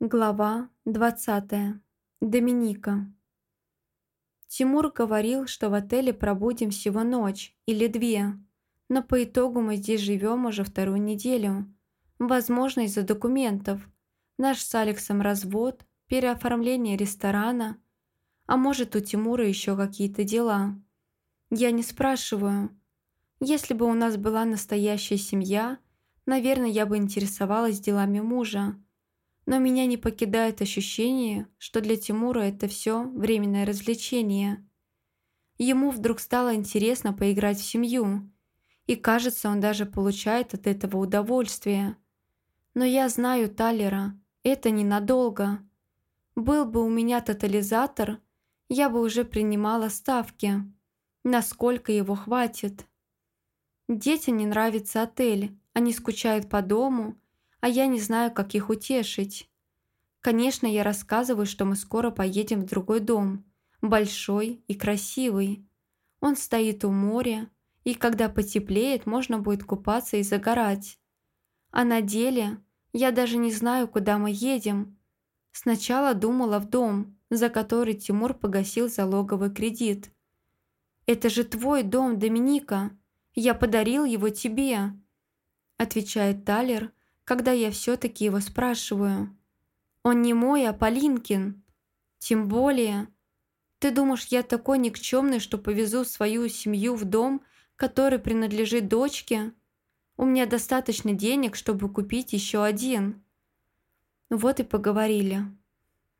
Глава 20. Доминика. Тимур говорил, что в отеле пробудем всего ночь или две, но по итогу мы здесь живем уже вторую неделю. Возможно, из-за документов. Наш с Алексом развод, переоформление ресторана, а может, у Тимура еще какие-то дела. Я не спрашиваю. Если бы у нас была настоящая семья, наверное, я бы интересовалась делами мужа но меня не покидает ощущение, что для Тимура это все временное развлечение. Ему вдруг стало интересно поиграть в семью, и кажется, он даже получает от этого удовольствие. Но я знаю Талера, это ненадолго. Был бы у меня тотализатор, я бы уже принимала ставки. Насколько его хватит? Детям не нравится отель, они скучают по дому – а я не знаю, как их утешить. Конечно, я рассказываю, что мы скоро поедем в другой дом, большой и красивый. Он стоит у моря, и когда потеплеет, можно будет купаться и загорать. А на деле я даже не знаю, куда мы едем. Сначала думала в дом, за который Тимур погасил залоговый кредит. «Это же твой дом, Доминика. Я подарил его тебе», отвечает Талер, когда я все-таки его спрашиваю. Он не мой, а Полинкин. Тем более... Ты думаешь, я такой никчемный, что повезу свою семью в дом, который принадлежит дочке? У меня достаточно денег, чтобы купить еще один. Вот и поговорили.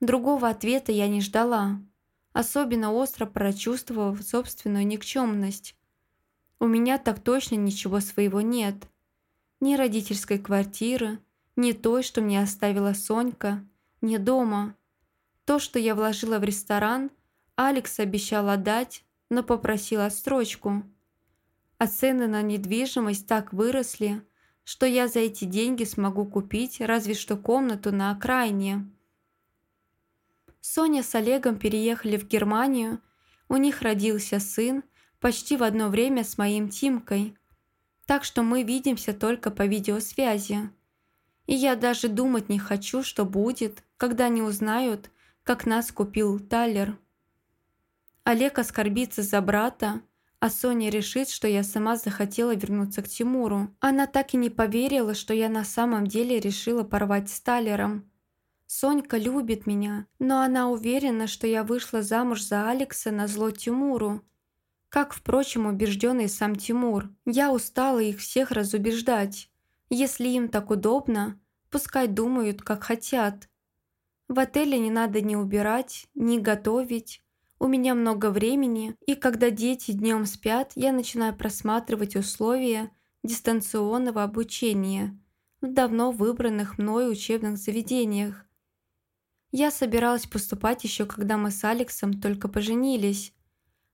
Другого ответа я не ждала, особенно остро прочувствовав собственную никчемность. У меня так точно ничего своего нет ни родительской квартиры, ни той, что мне оставила Сонька, ни дома. То, что я вложила в ресторан, Алекс обещал отдать, но попросил отстрочку. А цены на недвижимость так выросли, что я за эти деньги смогу купить разве что комнату на окраине. Соня с Олегом переехали в Германию, у них родился сын почти в одно время с моим Тимкой – так что мы видимся только по видеосвязи. И я даже думать не хочу, что будет, когда они узнают, как нас купил Талер. Олег оскорбится за брата, а Соня решит, что я сама захотела вернуться к Тимуру. Она так и не поверила, что я на самом деле решила порвать с Талером. Сонька любит меня, но она уверена, что я вышла замуж за Алекса на зло Тимуру – как, впрочем, убежденный сам Тимур. Я устала их всех разубеждать. Если им так удобно, пускай думают, как хотят. В отеле не надо ни убирать, ни готовить. У меня много времени, и когда дети днем спят, я начинаю просматривать условия дистанционного обучения в давно выбранных мной учебных заведениях. Я собиралась поступать еще когда мы с Алексом только поженились,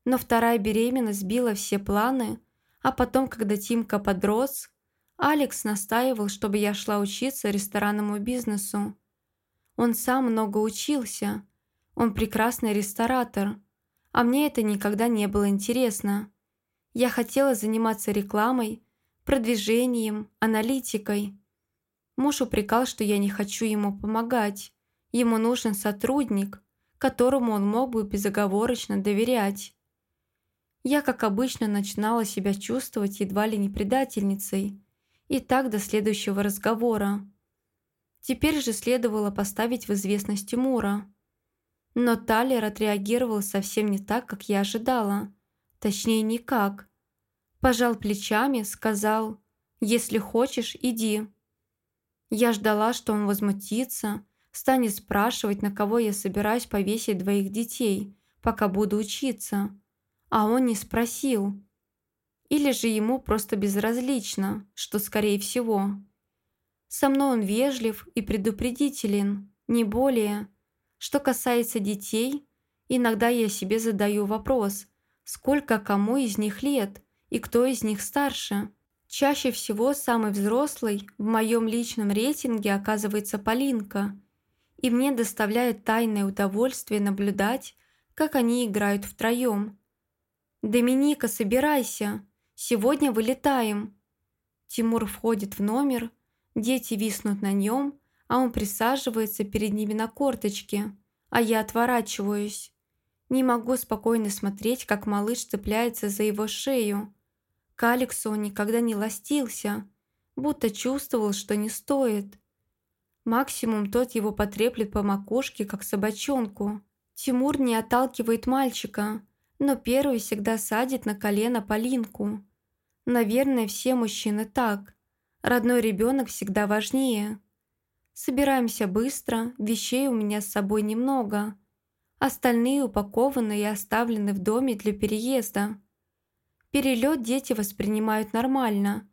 но вторая беременность сбила все планы, а потом, когда Тимка подрос, Алекс настаивал, чтобы я шла учиться ресторанному бизнесу. Он сам много учился, он прекрасный ресторатор, а мне это никогда не было интересно. Я хотела заниматься рекламой, продвижением, аналитикой. Муж упрекал, что я не хочу ему помогать. Ему нужен сотрудник, которому он мог бы безоговорочно доверять. Я, как обычно, начинала себя чувствовать едва ли не предательницей. И так до следующего разговора. Теперь же следовало поставить в известность Тимура. Но Талер отреагировал совсем не так, как я ожидала. Точнее, никак. Пожал плечами, сказал «Если хочешь, иди». Я ждала, что он возмутится, станет спрашивать, на кого я собираюсь повесить двоих детей, пока буду учиться а он не спросил. Или же ему просто безразлично, что скорее всего. Со мной он вежлив и предупредителен, не более. Что касается детей, иногда я себе задаю вопрос, сколько кому из них лет и кто из них старше. Чаще всего самый взрослый в моем личном рейтинге оказывается Полинка, и мне доставляет тайное удовольствие наблюдать, как они играют втроем – «Доминика, собирайся! Сегодня вылетаем!» Тимур входит в номер, дети виснут на нем, а он присаживается перед ними на корточке, а я отворачиваюсь. Не могу спокойно смотреть, как малыш цепляется за его шею. К Алексу он никогда не ластился, будто чувствовал, что не стоит. Максимум тот его потреплет по макушке, как собачонку. Тимур не отталкивает мальчика, но первый всегда садит на колено Полинку. Наверное, все мужчины так. Родной ребенок всегда важнее. Собираемся быстро, вещей у меня с собой немного. Остальные упакованы и оставлены в доме для переезда. Перелет дети воспринимают нормально.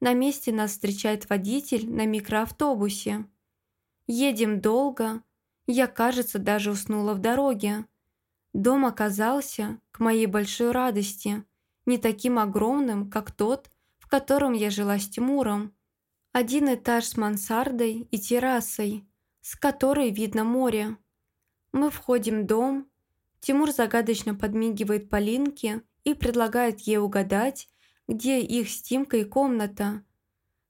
На месте нас встречает водитель на микроавтобусе. Едем долго. Я, кажется, даже уснула в дороге. Дом оказался, к моей большой радости, не таким огромным, как тот, в котором я жила с Тимуром. Один этаж с мансардой и террасой, с которой видно море. Мы входим в дом. Тимур загадочно подмигивает Полинке и предлагает ей угадать, где их с Тимкой комната.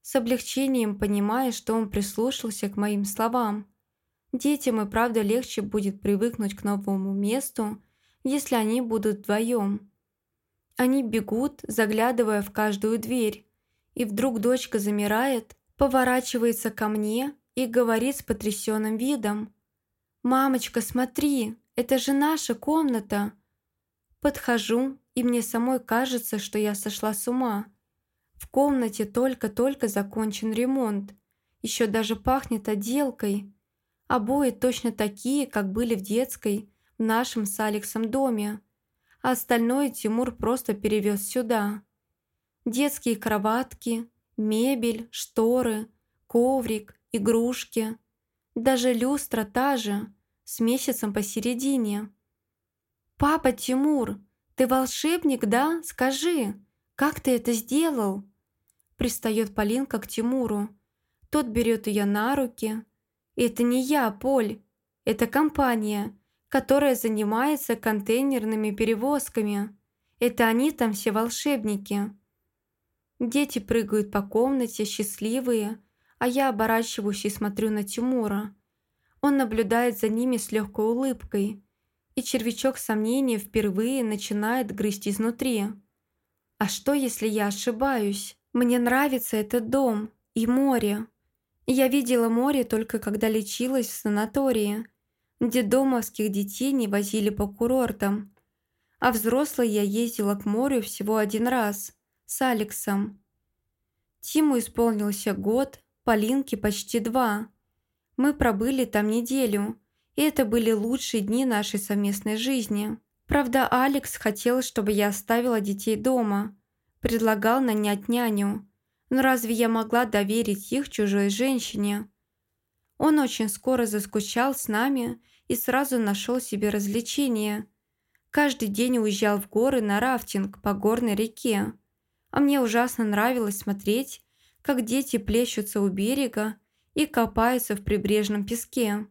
С облегчением понимая, что он прислушался к моим словам. Детям и правда легче будет привыкнуть к новому месту, если они будут вдвоем. Они бегут, заглядывая в каждую дверь. И вдруг дочка замирает, поворачивается ко мне и говорит с потрясенным видом. «Мамочка, смотри, это же наша комната!» Подхожу, и мне самой кажется, что я сошла с ума. В комнате только-только закончен ремонт. Еще даже пахнет отделкой. Обои точно такие, как были в детской, в нашем с Алексом доме. А остальное Тимур просто перевез сюда. Детские кроватки, мебель, шторы, коврик, игрушки. Даже люстра та же, с месяцем посередине. «Папа Тимур, ты волшебник, да? Скажи, как ты это сделал?» Пристает Полинка к Тимуру. Тот берет ее на руки. «Это не я, Поль. Это компания, которая занимается контейнерными перевозками. Это они там все волшебники. Дети прыгают по комнате, счастливые, а я оборачиваюсь и смотрю на Тимура. Он наблюдает за ними с легкой улыбкой, и червячок сомнения впервые начинает грызть изнутри. А что, если я ошибаюсь? Мне нравится этот дом и море. Я видела море только когда лечилась в санатории, где домовских детей не возили по курортам. А взрослой я ездила к морю всего один раз – с Алексом. Тиму исполнился год, Полинке почти два. Мы пробыли там неделю, и это были лучшие дни нашей совместной жизни. Правда, Алекс хотел, чтобы я оставила детей дома, предлагал нанять няню. Но разве я могла доверить их чужой женщине? Он очень скоро заскучал с нами и сразу нашел себе развлечение. Каждый день уезжал в горы на рафтинг по горной реке а мне ужасно нравилось смотреть, как дети плещутся у берега и копаются в прибрежном песке.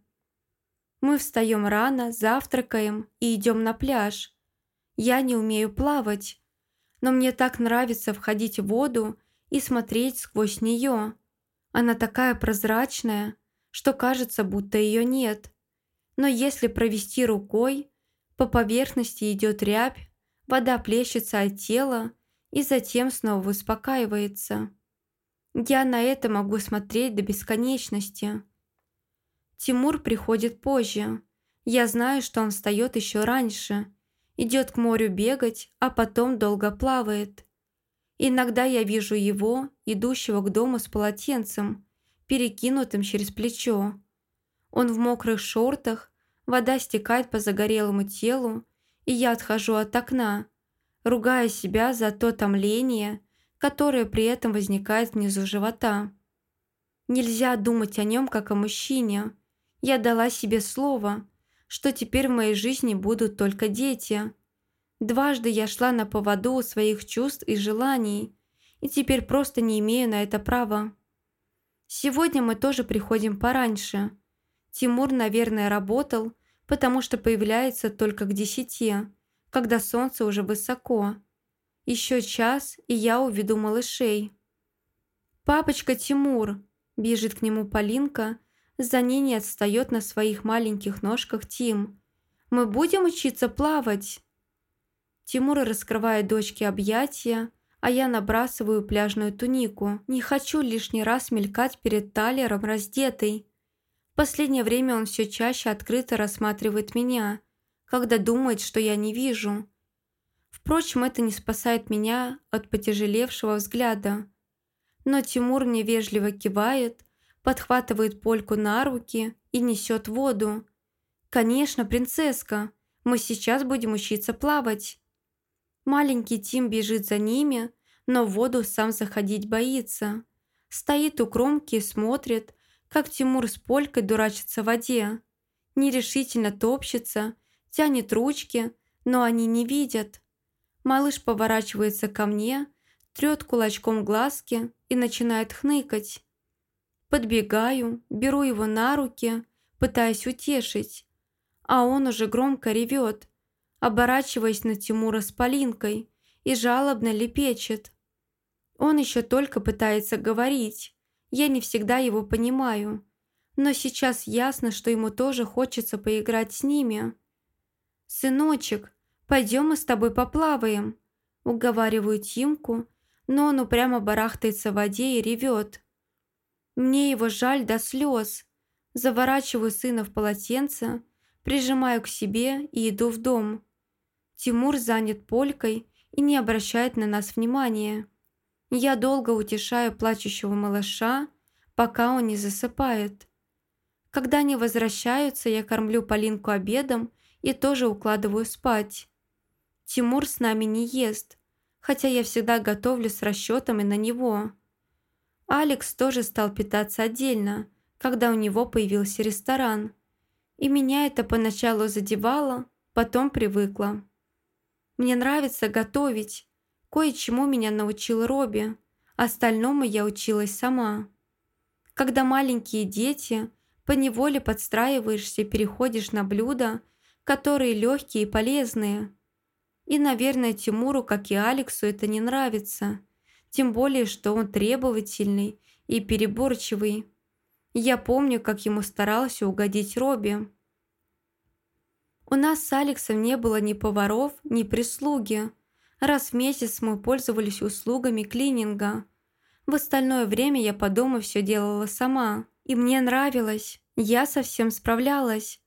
Мы встаем рано, завтракаем и идем на пляж. Я не умею плавать, но мне так нравится входить в воду и смотреть сквозь нее. Она такая прозрачная, что кажется, будто ее нет. Но если провести рукой, по поверхности идет рябь, вода плещется от тела, и затем снова успокаивается. Я на это могу смотреть до бесконечности. Тимур приходит позже. Я знаю, что он встает еще раньше. Идет к морю бегать, а потом долго плавает. Иногда я вижу его, идущего к дому с полотенцем, перекинутым через плечо. Он в мокрых шортах, вода стекает по загорелому телу, и я отхожу от окна, ругая себя за то томление, которое при этом возникает внизу живота. Нельзя думать о нем как о мужчине. Я дала себе слово, что теперь в моей жизни будут только дети. Дважды я шла на поводу у своих чувств и желаний, и теперь просто не имею на это права. Сегодня мы тоже приходим пораньше. Тимур, наверное, работал, потому что появляется только к десяти когда солнце уже высоко. Еще час, и я уведу малышей. «Папочка Тимур!» – бежит к нему Полинка, За ней не отстает на своих маленьких ножках Тим. «Мы будем учиться плавать?» Тимур раскрывает дочке объятия, а я набрасываю пляжную тунику. Не хочу лишний раз мелькать перед Талером раздетой. В последнее время он все чаще открыто рассматривает меня, когда думает, что я не вижу. Впрочем, это не спасает меня от потяжелевшего взгляда. Но Тимур мне вежливо кивает, подхватывает Польку на руки и несет воду. «Конечно, принцесска, мы сейчас будем учиться плавать». Маленький Тим бежит за ними, но в воду сам заходить боится. Стоит у кромки и смотрит, как Тимур с Полькой дурачится в воде. Нерешительно топчется, тянет ручки, но они не видят. Малыш поворачивается ко мне, трет кулачком глазки и начинает хныкать. Подбегаю, беру его на руки, пытаясь утешить, а он уже громко ревет, оборачиваясь на Тимура с Полинкой и жалобно лепечет. Он еще только пытается говорить, я не всегда его понимаю, но сейчас ясно, что ему тоже хочется поиграть с ними. «Сыночек, пойдем мы с тобой поплаваем», уговариваю Тимку, но он упрямо барахтается в воде и ревет. Мне его жаль до слез. Заворачиваю сына в полотенце, прижимаю к себе и иду в дом. Тимур занят полькой и не обращает на нас внимания. Я долго утешаю плачущего малыша, пока он не засыпает. Когда они возвращаются, я кормлю Полинку обедом и тоже укладываю спать. Тимур с нами не ест, хотя я всегда готовлю с расчетами на него. Алекс тоже стал питаться отдельно, когда у него появился ресторан. И меня это поначалу задевало, потом привыкла. Мне нравится готовить. Кое-чему меня научил Робби. Остальному я училась сама. Когда маленькие дети, поневоле подстраиваешься и переходишь на блюда, которые легкие и полезные. И, наверное, Тимуру, как и Алексу, это не нравится. Тем более, что он требовательный и переборчивый. Я помню, как ему старался угодить Робби. У нас с Алексом не было ни поваров, ни прислуги. Раз в месяц мы пользовались услугами клининга. В остальное время я по дому все делала сама. И мне нравилось. Я совсем справлялась.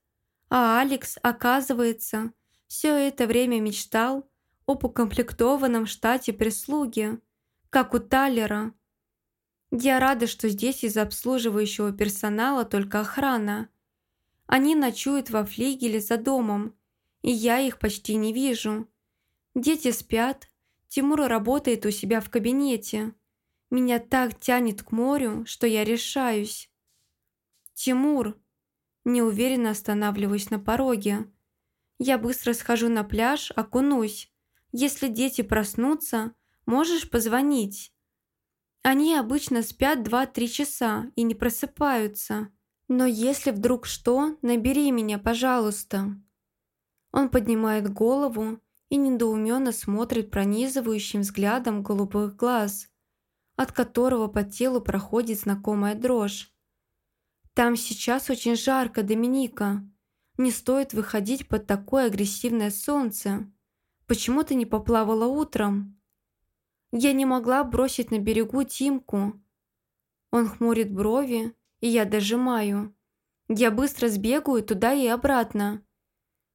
А Алекс, оказывается, все это время мечтал об укомплектованном штате прислуги, как у Таллера. Я рада, что здесь из обслуживающего персонала только охрана – они ночуют во флигеле за домом, и я их почти не вижу. Дети спят, Тимур работает у себя в кабинете. Меня так тянет к морю, что я решаюсь. «Тимур!» Неуверенно останавливаюсь на пороге. Я быстро схожу на пляж, окунусь. Если дети проснутся, можешь позвонить. Они обычно спят 2-3 часа и не просыпаются. Но если вдруг что, набери меня, пожалуйста». Он поднимает голову и недоуменно смотрит пронизывающим взглядом голубых глаз, от которого по телу проходит знакомая дрожь. «Там сейчас очень жарко, Доминика. Не стоит выходить под такое агрессивное солнце. Почему ты не поплавала утром?» «Я не могла бросить на берегу Тимку». Он хмурит брови, и я дожимаю. Я быстро сбегаю туда и обратно.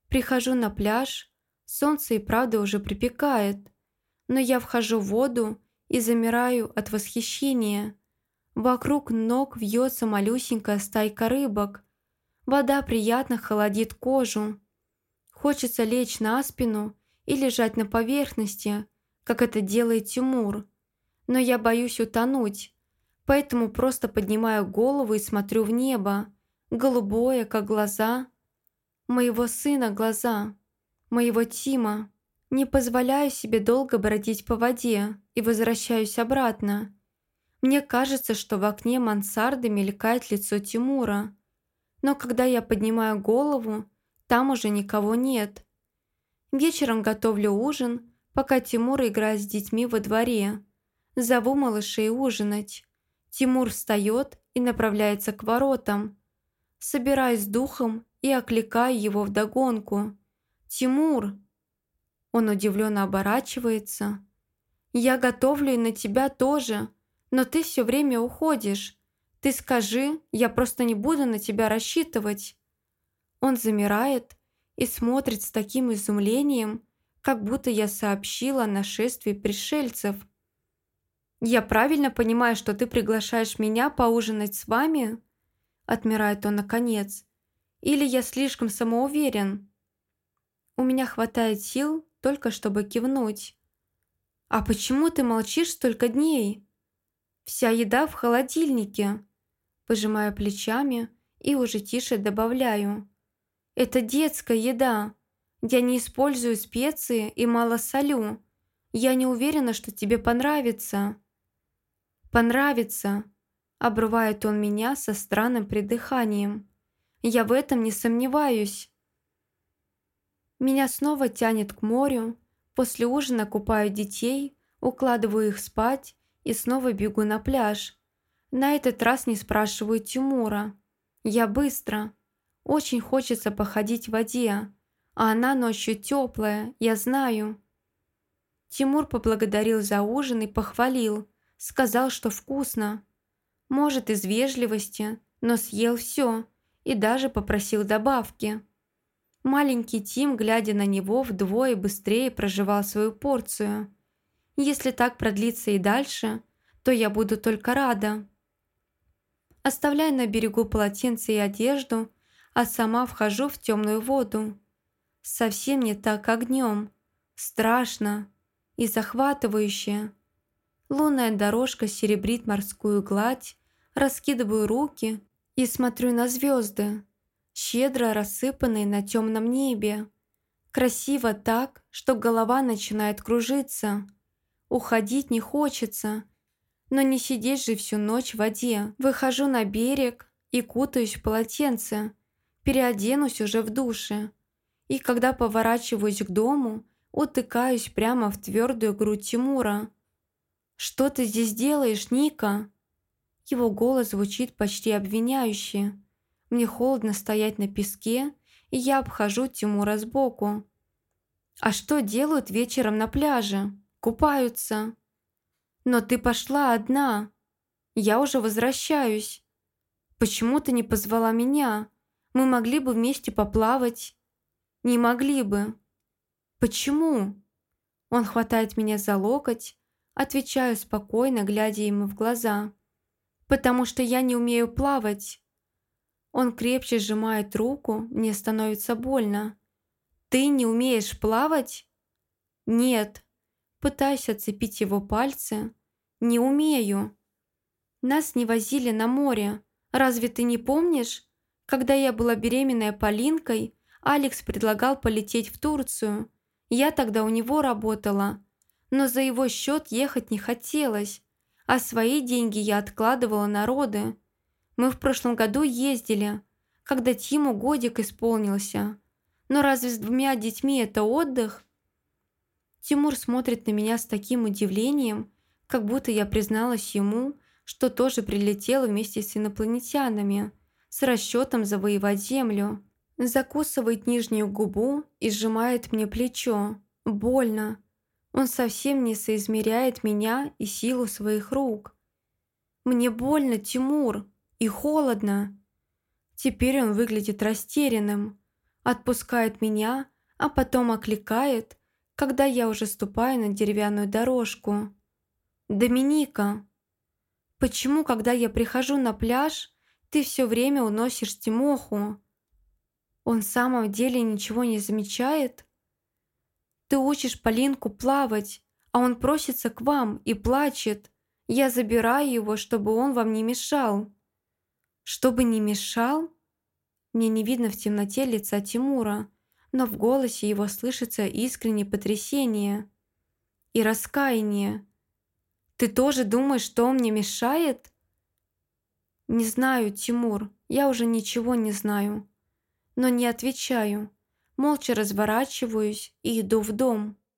Прихожу на пляж, солнце и правда уже припекает, но я вхожу в воду и замираю от восхищения. Вокруг ног вьется малюсенькая стайка рыбок. Вода приятно холодит кожу. Хочется лечь на спину и лежать на поверхности, как это делает Тимур. Но я боюсь утонуть, поэтому просто поднимаю голову и смотрю в небо, голубое, как глаза. Моего сына глаза, моего Тима. Не позволяю себе долго бродить по воде и возвращаюсь обратно. Мне кажется, что в окне мансарды мелькает лицо Тимура. Но когда я поднимаю голову, там уже никого нет. Вечером готовлю ужин, пока Тимур играет с детьми во дворе. Зову малышей ужинать. Тимур встает и направляется к воротам. собираюсь духом и окликаю его вдогонку. «Тимур!» Он удивленно оборачивается. «Я готовлю и на тебя тоже, но ты все время уходишь. Ты скажи, я просто не буду на тебя рассчитывать». Он замирает и смотрит с таким изумлением, как будто я сообщила о нашествии пришельцев. «Я правильно понимаю, что ты приглашаешь меня поужинать с вами?» Отмирает он наконец. «Или я слишком самоуверен?» У меня хватает сил только чтобы кивнуть. «А почему ты молчишь столько дней?» «Вся еда в холодильнике». Пожимаю плечами и уже тише добавляю. «Это детская еда. Я не использую специи и мало солю. Я не уверена, что тебе понравится». «Понравится», – обрывает он меня со странным придыханием. «Я в этом не сомневаюсь». Меня снова тянет к морю. После ужина купаю детей, укладываю их спать и снова бегу на пляж. На этот раз не спрашиваю Тимура. Я быстро. Очень хочется походить в воде, а она ночью теплая, я знаю. Тимур поблагодарил за ужин и похвалил, сказал, что вкусно. Может, из вежливости, но съел все и даже попросил добавки. Маленький Тим, глядя на него, вдвое быстрее проживал свою порцию. Если так продлится и дальше, то я буду только рада. Оставляю на берегу полотенце и одежду, а сама вхожу в темную воду. Совсем не так, как днем. Страшно и захватывающе. Лунная дорожка серебрит морскую гладь, раскидываю руки и смотрю на звезды щедро рассыпанные на темном небе. Красиво так, что голова начинает кружиться. Уходить не хочется, но не сидеть же всю ночь в воде. Выхожу на берег и кутаюсь в полотенце, переоденусь уже в душе. И когда поворачиваюсь к дому, утыкаюсь прямо в твердую грудь Тимура. «Что ты здесь делаешь, Ника?» Его голос звучит почти обвиняюще. Мне холодно стоять на песке, и я обхожу Тимура сбоку. А что делают вечером на пляже? Купаются. Но ты пошла одна. Я уже возвращаюсь. Почему ты не позвала меня? Мы могли бы вместе поплавать. Не могли бы. Почему? Он хватает меня за локоть, отвечаю спокойно, глядя ему в глаза. Потому что я не умею плавать. Он крепче сжимает руку, мне становится больно. «Ты не умеешь плавать?» «Нет». Пытаюсь отцепить его пальцы. «Не умею». Нас не возили на море. Разве ты не помнишь? Когда я была беременная Полинкой, Алекс предлагал полететь в Турцию. Я тогда у него работала. Но за его счет ехать не хотелось. А свои деньги я откладывала на роды. Мы в прошлом году ездили, когда Тиму годик исполнился. Но разве с двумя детьми это отдых? Тимур смотрит на меня с таким удивлением, как будто я призналась ему, что тоже прилетела вместе с инопланетянами, с расчетом завоевать Землю. Закусывает нижнюю губу и сжимает мне плечо. Больно. Он совсем не соизмеряет меня и силу своих рук. «Мне больно, Тимур!» и холодно. Теперь он выглядит растерянным, отпускает меня, а потом окликает, когда я уже ступаю на деревянную дорожку. «Доминика, почему, когда я прихожу на пляж, ты все время уносишь Тимоху?» Он в самом деле ничего не замечает? Ты учишь Полинку плавать, а он просится к вам и плачет. Я забираю его, чтобы он вам не мешал. Чтобы не мешал? Мне не видно в темноте лица Тимура, но в голосе его слышится искреннее потрясение и раскаяние. «Ты тоже думаешь, что он мне мешает?» «Не знаю, Тимур, я уже ничего не знаю. Но не отвечаю. Молча разворачиваюсь и иду в дом.